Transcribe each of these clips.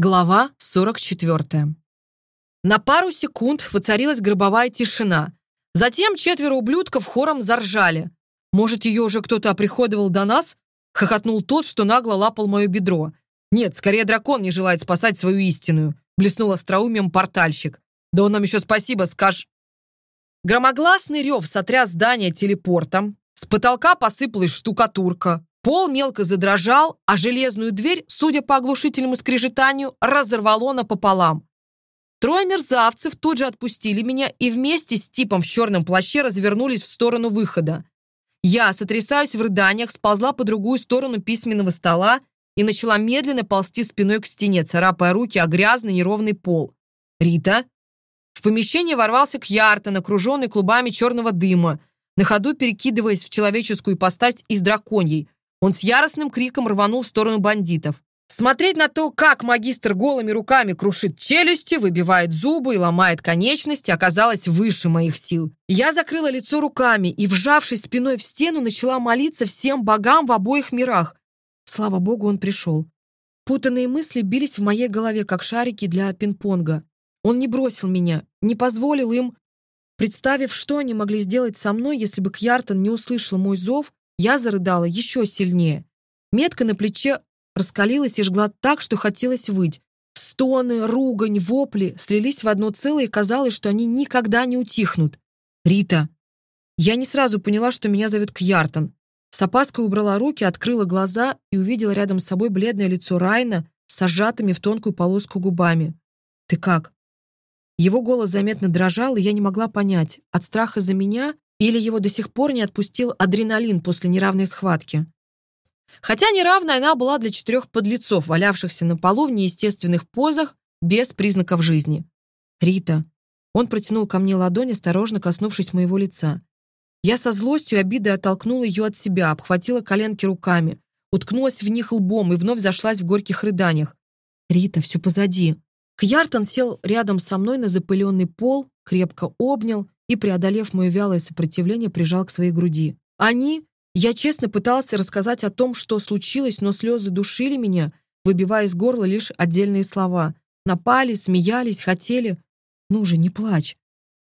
Глава 44. На пару секунд воцарилась гробовая тишина. Затем четверо ублюдков хором заржали. «Может, ее уже кто-то оприходовал до нас?» — хохотнул тот, что нагло лапал мое бедро. «Нет, скорее дракон не желает спасать свою истинную», — блеснул остроумием портальщик. «Да он нам еще спасибо скаж...» Громогласный рев сотряс здание телепортом. С потолка посыпалась штукатурка. Пол мелко задрожал, а железную дверь, судя по оглушительному скрежетанию, разорвало напополам. Трое мерзавцев тут же отпустили меня и вместе с типом в черном плаще развернулись в сторону выхода. Я, сотрясаюсь в рыданиях, сползла по другую сторону письменного стола и начала медленно ползти спиной к стене, царапая руки о грязный неровный пол. «Рита?» В помещение ворвался Кьяртон, окруженный клубами черного дыма, на ходу перекидываясь в человеческую ипостась из драконьей – Он с яростным криком рванул в сторону бандитов. Смотреть на то, как магистр голыми руками крушит челюсти, выбивает зубы и ломает конечности, оказалось выше моих сил. Я закрыла лицо руками и, вжавшись спиной в стену, начала молиться всем богам в обоих мирах. Слава богу, он пришел. Путанные мысли бились в моей голове, как шарики для пинг-понга. Он не бросил меня, не позволил им... Представив, что они могли сделать со мной, если бы Кьяртон не услышал мой зов, я зарыдала еще сильнее. Метка на плече раскалилась и жгла так, что хотелось выть. Стоны, ругань, вопли слились в одно целое, и казалось, что они никогда не утихнут. «Рита!» Я не сразу поняла, что меня зовет Кьяртон. С опаской убрала руки, открыла глаза и увидела рядом с собой бледное лицо Райна с сжатыми в тонкую полоску губами. «Ты как?» Его голос заметно дрожал, и я не могла понять, от страха за меня или его до сих пор не отпустил адреналин после неравной схватки. Хотя неравная она была для четырех подлецов, валявшихся на полу в неестественных позах, без признаков жизни. «Рита». Он протянул ко мне ладонь, осторожно коснувшись моего лица. Я со злостью и обидой оттолкнула ее от себя, обхватила коленки руками, уткнулась в них лбом и вновь зашлась в горьких рыданиях. «Рита, все позади». Кьяртон крепко обнял и, преодолев мое вялое сопротивление, прижал к своей груди. Они... Я честно пытался рассказать о том, что случилось, но слезы душили меня, выбивая из горла лишь отдельные слова. Напали, смеялись, хотели. Ну же, не плачь.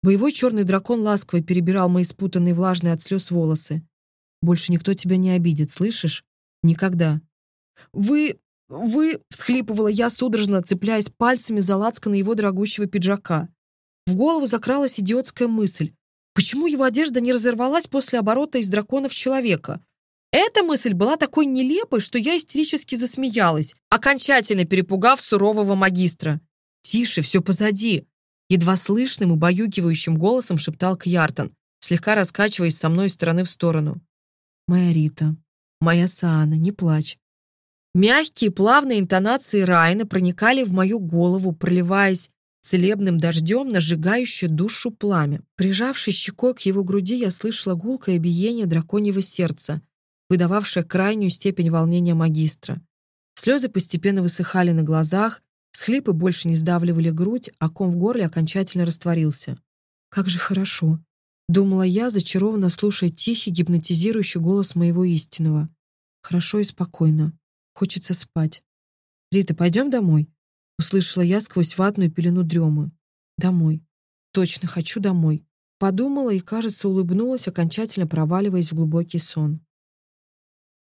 Боевой черный дракон ласково перебирал мои спутанные влажные от слез волосы. «Больше никто тебя не обидит, слышишь? Никогда». «Вы... вы...» — всхлипывала я, судорожно цепляясь пальцами за лацко на его дорогущего пиджака. В голову закралась идиотская мысль. Почему его одежда не разорвалась после оборота из дракона в человека? Эта мысль была такой нелепой, что я истерически засмеялась, окончательно перепугав сурового магистра. «Тише, все позади!» Едва слышным и баюкивающим голосом шептал Кьяртон, слегка раскачиваясь со мной из стороны в сторону. «Моя Рита, моя Саана, не плачь». Мягкие, плавные интонации Райна проникали в мою голову, проливаясь целебным дождем, нажигающий душу пламя. Прижавшись щекой к его груди, я слышала гулкое биение драконьего сердца, выдававшее крайнюю степень волнения магистра. Слезы постепенно высыхали на глазах, схлипы больше не сдавливали грудь, а ком в горле окончательно растворился. «Как же хорошо!» — думала я, зачарованно слушая тихий, гипнотизирующий голос моего истинного. «Хорошо и спокойно. Хочется спать. Рита, пойдем домой?» Услышала я сквозь ватную пелену дремы. Домой. Точно хочу домой. Подумала и, кажется, улыбнулась, окончательно проваливаясь в глубокий сон.